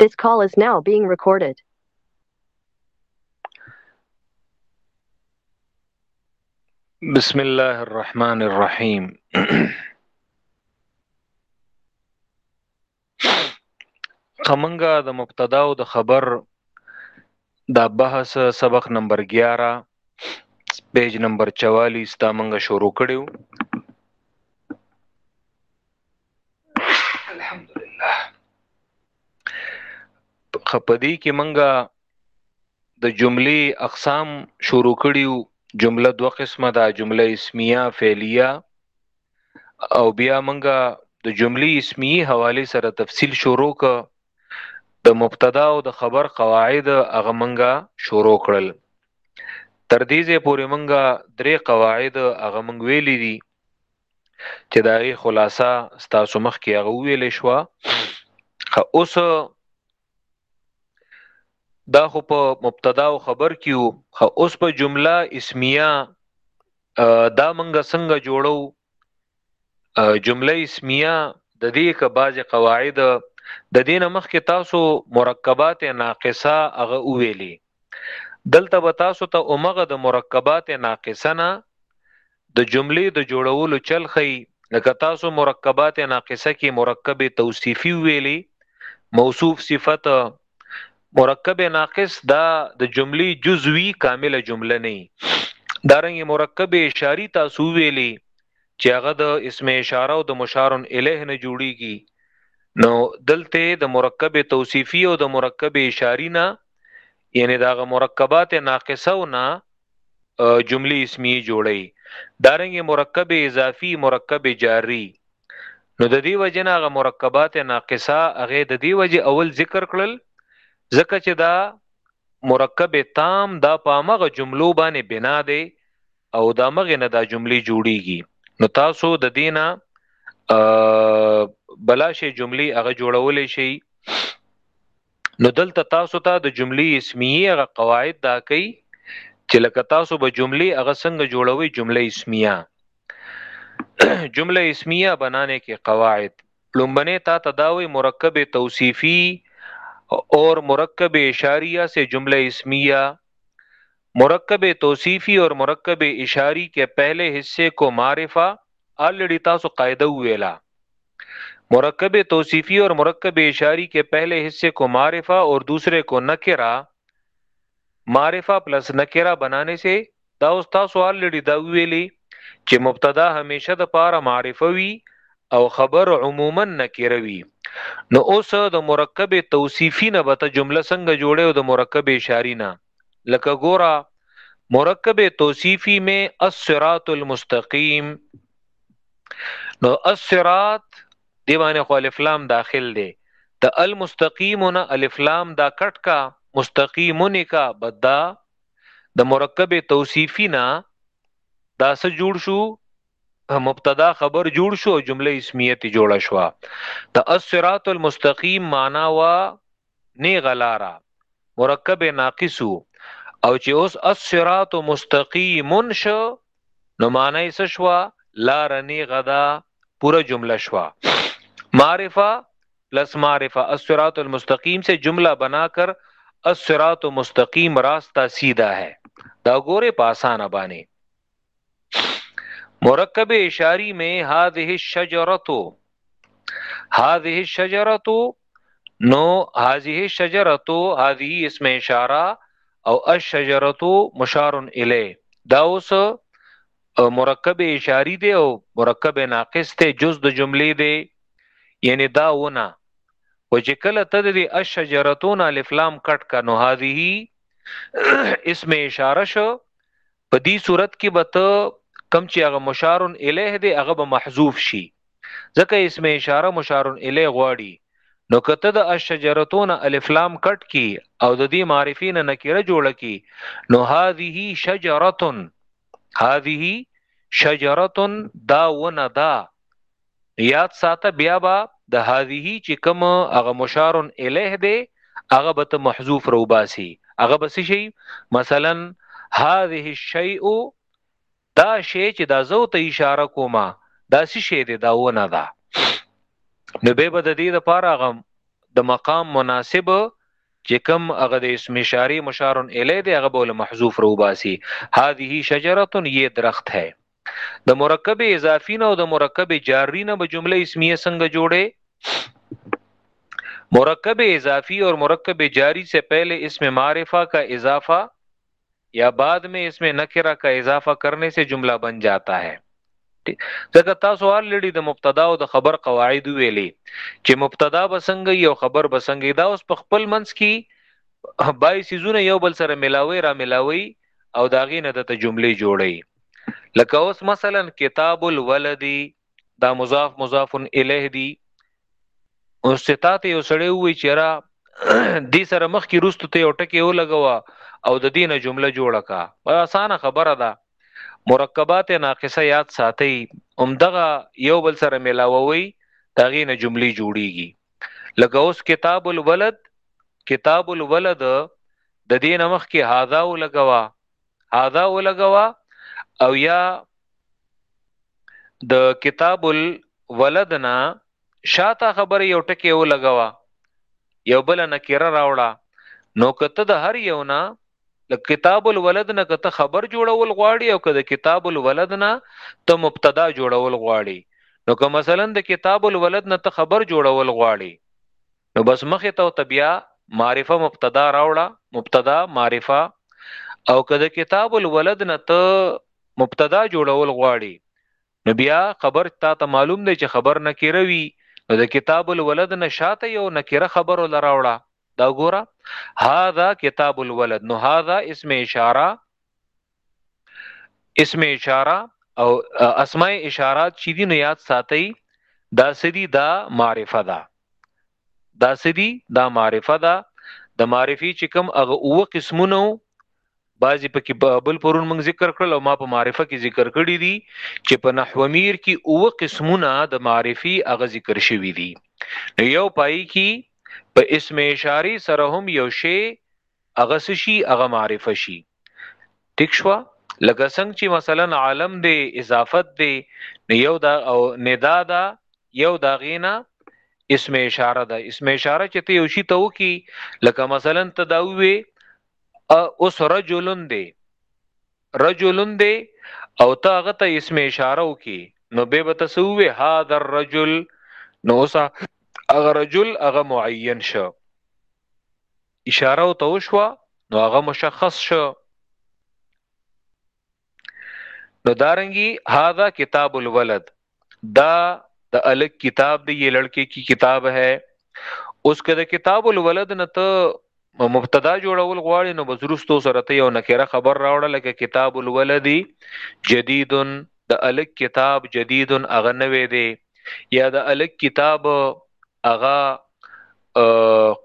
This call is now being recorded. بسم الله الرحمن الرحيم قمنګا د مبتدا او د خبر دا بحث سبق نمبر 11 پیج نمبر 44 تا منګه شروع کړو الحمدلله خپدی کې منګه د جملې اقسام شروع کړیو جمله دوه قسمه ده جمله اسمیه فعلیه او بیا منګه د جملې اسمیه حواله سره تفصیل شروع ک د مبتدا او د خبر قواعد هغه منګه شروع کړل تر دې ځې پورې منګه درې قواعد هغه منګ ویلې دي چې دا غي خلاصه ستاسو مخ کې هغه ویلې شو اوس دا خو په مبتدا او خبر کیو خو اوس په جمله اسمیه دا منګه څنګه جوړو جمله اسمیه د دې ک بعض قواعد د دین مخ کې تاسو مرکبات ناقصه هغه ویلي دلته به تاسو ته اومغه د مرکبات ناقصه نه د جملې د جوړولو چل خي لکه تاسو مرکبات ناقصه کې مرکب توصیفي ویلي موصوف صفت مرکب ناقص دا د جملې جزوي کامله جمله نه دارنګ مرکب اشاری تاسو ویلي چې هغه د اسم اشاره او د مشارن الیه نه جوړیږي نو دلته د مرکب توصیفي او د مرکب اشاری نه یعنی دا غ مرکبات ناقصه او نه جمله اسمیه جوړی دارنګ مرکب اضافي مرکب جاری نو د دې وجنه غ مرکبات ناقصه هغه د دې وجه اول ذکر کړل ځکه چې دا مرکب تام دا پامغه جملو باندې بنا دی او دا مغه نه دا جملې جوړیږي نو تاسو د دینه بلا شی جملې هغه جوړولې شي نو دلته تاسو ته د جملې اسمیه غ قواعد دا کوي چې لکه تاسو به جملې هغه څنګه جوړوي جمله اسمیه جمله اسمیه بنانے کې قواعد لومبنه تا تداوی مرکب توصیفی اور مرکب اشاریہ سے جملہ اسمیہ مرکب توصیفی اور مرکب اشاری کے پہلے حصے کو معرفہ آلریډی تاسو قاعده ویلا مرکب توصیفی اور مرکب اشاری کې پہلے حصے کو معرفه اور دوسرے کو نکرا معرفه پلس نکرا بنانے سے دا اوس تاسو آلریډی دا ویلی چې مبتدا همیشه د پاره معرفه وی او خبر عموما نکره وی نو اوس د مرکب توصیفی نه به ته جمله څنګه جوړه او د مرکب اشاری نه لکه ګورا مرکب توصیفی میں الصراط المستقیم نو الصراط دی باندې خو الف لام داخل دی د المستقیم نه الف لام دا کټ کا مستقیمون کا بدا د مرکب توصیفی نه دا سه جوړ شو مبتدا خبر جوړ شو جمله اسمیه تی جوړه شو د الصراط المستقیم معنا وا نیغه لارا مرکب ناقصو او چې اوس الصراط مستقیم شو نو معنی څه شو لار نیغه دا پورا جمله شو معرفه پلس معرفه الصراط المستقیم سے جمله بنا کر الصراط مستقیم راستہ سیدھا ہے دا ګوره په اسانه باندې مرکب اشاری میں هذه الشجره هذه الشجره نو هذه الشجره هذه اسم اشاره او الشجره مشار الیه دا اوس مرکب اشاری دی او مرکب ناقص ته جز د جملې دی یعنی دا ونه و چې کله ته د الشجرتون الف لام کټ کنو هذه اسم اشاره شو په دي صورت کې به ته کم چې هغه مشار الیه دی هغه به محذوف شي ځکه اسم اشاره مشار الیه غواړي نو کته د الشجرتون الف لام کټ کی او د دې معرفین نکره جوړ کی نو هذه شجره هذه شجره دا ونه دا یاد ساته بیا به د هذه چې کوم هغه مشار الیه دی هغه به ته محذوف روباسي هغه به څه شي مثلا هذه الشیء دا شی چې دا زو ته اشاره کومه دا څه شی دی دا ونه ده نو به بد دې د پاره غم د مقام مناسب چې کم هغه د اسم اشاره مشار الیه دی هغه به محذوف روباسي هذه شجره یې درخت ہے د مرکب اضافي نه او د مرکب جاري نه به جمله اسمیه څنګه جوړه مرکب اضافی اور مرکب جاری سے پہلے اسم معرفہ کا اضافہ یا بعد میں اسم نکرہ کا اضافہ کرنے سے جملہ بن جاتا ہے ځکه تاسو الریډي د مبتدا او د خبر قواعد ویلي چې مبتدا بسنګ یو خبر بسنګ دا اوس په خپل منځ کې بای سيزونه یو بل سره ملاوي را ملاوي او دا غي نه د جملې جوړي لکه اوس مثلا کتاب الولد دا مضاف مضاف الیه دی او ستات یو سړی وی چیرې دې سره مخ کې روستو ته او ټکی او لګوا او د دینه جمله جوړه کا اسانه خبره ده مرکبات ناقصه یاد ساتي عمدغه یو بل سره ملاووي تاغینه جملې جوړیږي لکه اوس کتاب الولد کتاب الولد د دین مخ کې هاذا ولګوا هاذا ولګوا او یا د کتاب الولدنا شاته خبره یو ټکی ولګوا یو بل نکره راوړه نو کته د هر یو نه د کتاب الولد نه کته خبر جوړول غواړي او کده کتاب الولد نه ته مبتدا جوړول غواړي نو که مثلا د کتاب الولد نه ته خبر جوړول غواړي نو بس مخه ته تبیا معرفه مبتدا راوړه مبتدا معرفه او که د کتاب الولد نه ته مبتدا جوړول غواړي نو بیا خبر تا ته معلوم دی چې خبر نکره وی نو د کتاب الولد نه شاته یو نکره خبر لراوړه دا ګوره هاذا کتاب الولد نو هاذا اسم اشاره اسم اشاره او اسماء اشارات چې دین یاد ساتي دا سدي دا معرفه ده دا سدي دا معرفه ده د معرفي چې کوم هغه او قسمونه بعضی پکې بل پرون موږ ذکر کړل او ما په معرفه کې ذکر کړی دي چې په نحو میر کې او قسمونه د معرفي هغه ذکر شوی دي یو پای کې په اسم اشاری سره هم یو شی هغه څه شي هغه معرفه شي ټیک شو لکه څنګه چې مثلا عالم دی اضافت دی یو دا او ندا دا یو دا غینا اسم اشاره ده اسم اشاره چې ته یو شی ته وکی لکه مثلا ته دا وی اوس رجلن دی رجلن دی او ته هغه ته اسم اشاره وکی نو به به تسوی هاذا الرجل نو اوس هغه رجل هغه معین شو اشاره او تو شو نو هغه مشخص شو نو دارنګي هاذا کتاب الولد دا د الک کتاب دی یہ لڑکے کی کتاب ہے اوس کده کتاب الولد نه ته مبتدا جوړول غواړي نو بزرستو سره ته یو نکره خبر راوړل لکه کتاب الولد جدید د الک کتاب جدید اغه نوې دی یا د الک کتاب اغه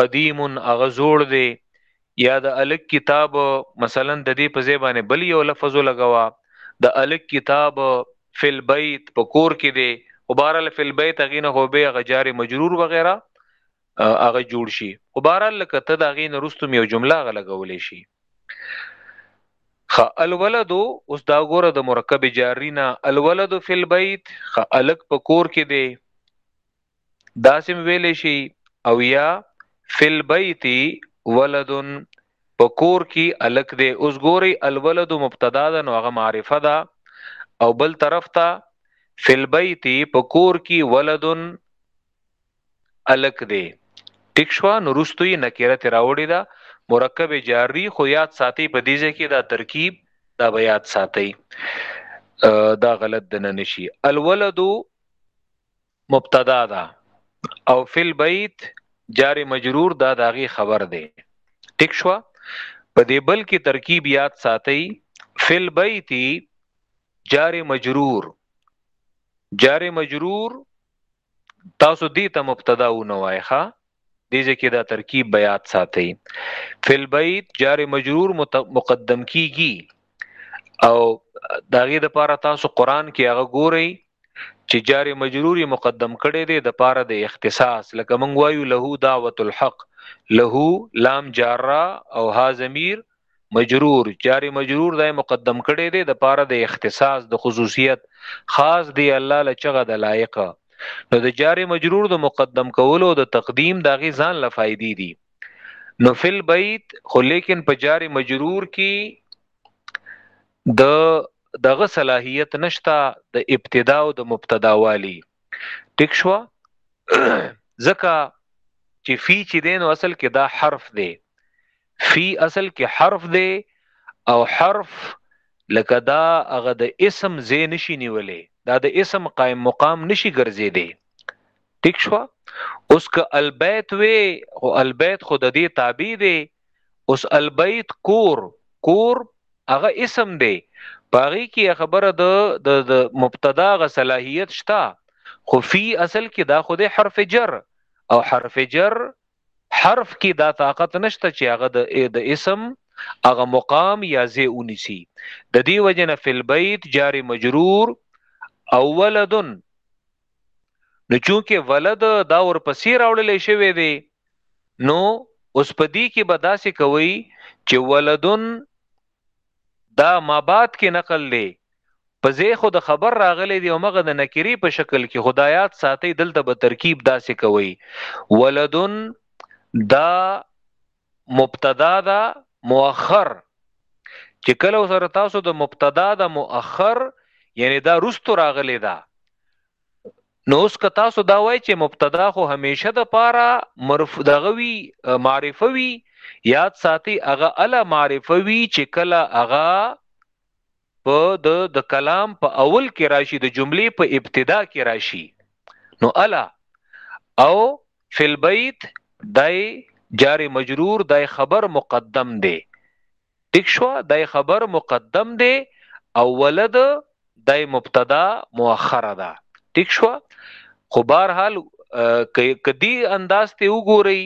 قدیم هغه زوړ دی یا د الک کتاب مثلا د دې په ځای باندې بل یو لفظ لګوا د الک کتاب فل بیت په کور کې دی او بهرال فل بیت غینه هو به غجار مجرور وغیرہ هغه جوړ شي او بهرال لکه ته دا غینه رستم یو جمله غلګولې شي خ الولد اوس دا ګوره د مرکب جارینا الولد فی البیت خ الک په کور کې دی داسم ویلی شي او یا فی البیت ولد په کور کی الک دی اوس ګوري الولد مبتدا ده نو هغه معرفه ده او بل طرف ته فی البیت په کور کی ولد الک دی ټیک شو نو رستوی نکره تی راوړی ده مرکب جاری خو یاد ساتي په دې ځکه دا ترکیب دا به یاد ساتي دا غلط دنه نشي الولد مبتدا ده او فی البیت جار مجرور دا داغي خبر دی ټیک شو په دې بل کې ترکیب یاد ساتي فی البیت جار مجرور جار مجرور تاسو دې ته مبتدا و نوایخه دې ځکه دا ترکیب بیات ساتي فل بیت جار مجرور مقدم کیږي او داغه د پاره تاسو قران کې هغه ګورئ چې جار مجرور مقدم کړي دي د پاره د اختصاص لکه مونږ وایو له دعوت الحق له لام جارا او ها ضمیر مجرور جاری مجرور دای مقدم کړي دي د پاره د اختصاص د خصوصیت خاص دی الله لچغه د لایق نو د جاری مجرور د مقدم کولو د تقدیم د غي ځان لفایدی دي نو فل بیت خو لیکن په جاری مجرور کې د دغه صلاحیت نشتا د ابتدا او د مبتدا والی ټیک شو زکه چې فی چې دین اصل کې دا حرف دی فی اصل کې حرف دی او حرف لکه دا هغه د اسم زی نشي نیولې دا د اسم قائم مقام نشي ګرځې دی ټیک شو اوس که البیت وی او البیت خود دې تابع دی اوس البیت کور کور هغه اسم دی پاغي کې خبره د د مبتدا غ صلاحیت شتا خو فی اصل کې دا خود حرف جر او حرف جر حرف کې دا طاقت نشته چې هغه د اې د اسم هغه مقام یا زی اونیسی د دې وجنه فل بیت جار مجرور او ولدن نو چونکه ولد دا ور پسې راوړل شوی دی نو اوس پدی کې به داسې کوي چې ولدن دا مابعد کې نقل دی په ځای خو د خبر راغلی دی او مغه د نکری په شکل کې خدایات ساتي دلته به ترکیب داسې کوي ولدن دا مبتدا دا مؤخر چې کله سره تاسو د مبتدا دا مؤخر یعنی دا رستو راغلی دا نو اوس که تاسو دا وای چې مبتدا خو همیشه د پاره مرف دغوي معرفه وی یاد ساتي هغه الا معرفه وی چې کله هغه په د د کلام په اول کې راشي د جملې په ابتدا کې راشي نو الا او فی البیت دای جار مجرور دای خبر مقدم دی ټیک شو دای خبر مقدم دی او ولد دای مبتدا مؤخره ده ټیک شو خو بهر حال کدی انداز ته وګورئ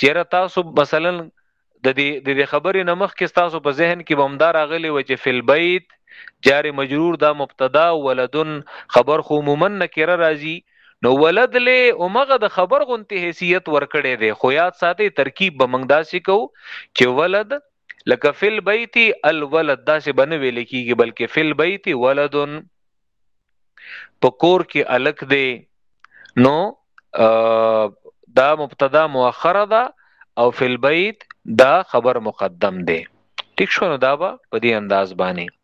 چیرې تاسو مثلا د دې د خبرې نمخ کې تاسو په ذهن کې بمدار اغلی و چې فل بیت جار مجرور دا مبتدا ولدن خبر خو عموما نکره راځي نو ولد له اومغه د خبر غونتی حیثیت ورکړی دی خو یاد ساتي ترکیب به موږ داسې کو چې ولد لکه فل بیت الولد داسې بنه ویل کیږي بلکې فل بیت ولدن په کور کې الک دی نو دا مبتدا مؤخره ده او فل بیت دا خبر مقدم دی ټیک شو نو دا به په دې انداز باندې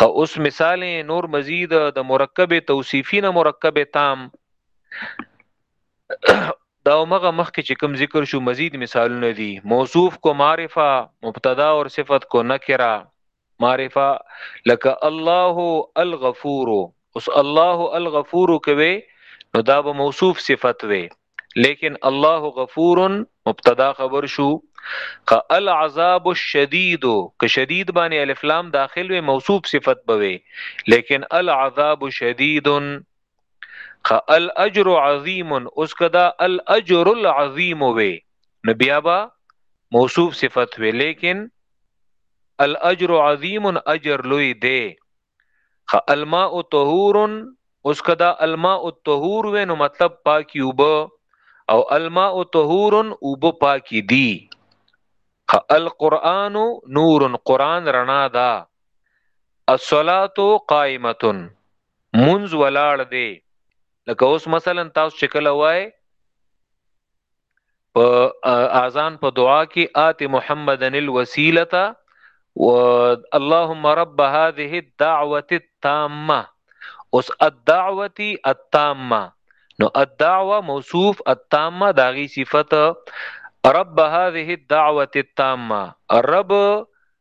خو اوس مثال نور مزید د مرکب توصیفی نه مرکب تام دا مغه مخ کې چې کوم ذکر شو مزید مثالونه دي موصوف کو معرفه مبتدا او صفت کو نکره معرفه لکه الله الغفور اوس الله الغفور کوي نو دا به موصوف صفت وي لیکن الله غفور مبتدا خبر شو ک العذاب الشدید ک شدید باندې الف لام داخل وي موصوف صفت بوي لیکن العذاب شدید ک الاجر عظیم اوس کدا الاجر العظیم وي نبیا با موصوف صفت وي لیکن الاجر عظیم اجر لوی دی خ الماء طهور اوس کدا الماء الطهور وینو مطلب پاکي وب او الماء طهور وب پاکي دي خ القرآن نور قرآن رڼا ده الصلاه قائمه منز ولاړ دی لکه اوس مثلا تاسو چې کله وای په اذان په دعا کې آت محمدن الوسيله و اللهم رب هذه الدعوه التامه اوس الدعوه التامه نو الدعوه موصوف التامه داغي صفت رب هذه الدعوه التامه رب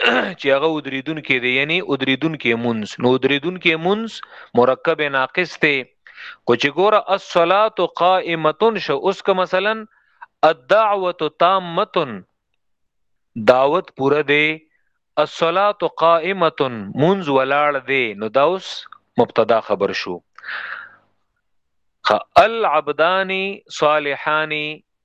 چې هغه ودریدون کې دی یعنی ودریدون کې مونز نو ودریدون کې مونز مرکب ناقص دی کو چې ګوره الصلاه قائمه شو اوس که مثلا الدعوه تامه دعوت پوره دی الصلاه قائمه مونز ولاړ دی نو دا اوس مبتدا خبر شو العبدان صالحان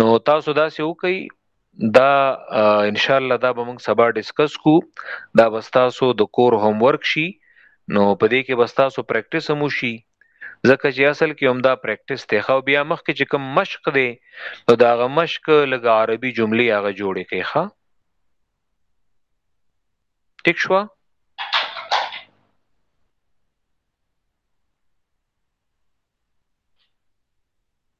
نو تاسو دا څه وکي دا ان شاء الله دا به موږ سبا ډیسکس کو دا بستاسو د کور هوم ورک شي نو په دې کې بستاسو پریکټیس هم شي ځکه چې اصل کې هم دا پریکټیس ته خو بیا مخ کې چې کوم مشق دی نو دا غ مشق لګ عربي جملې هغه جوړې کوي ښا ټیک شو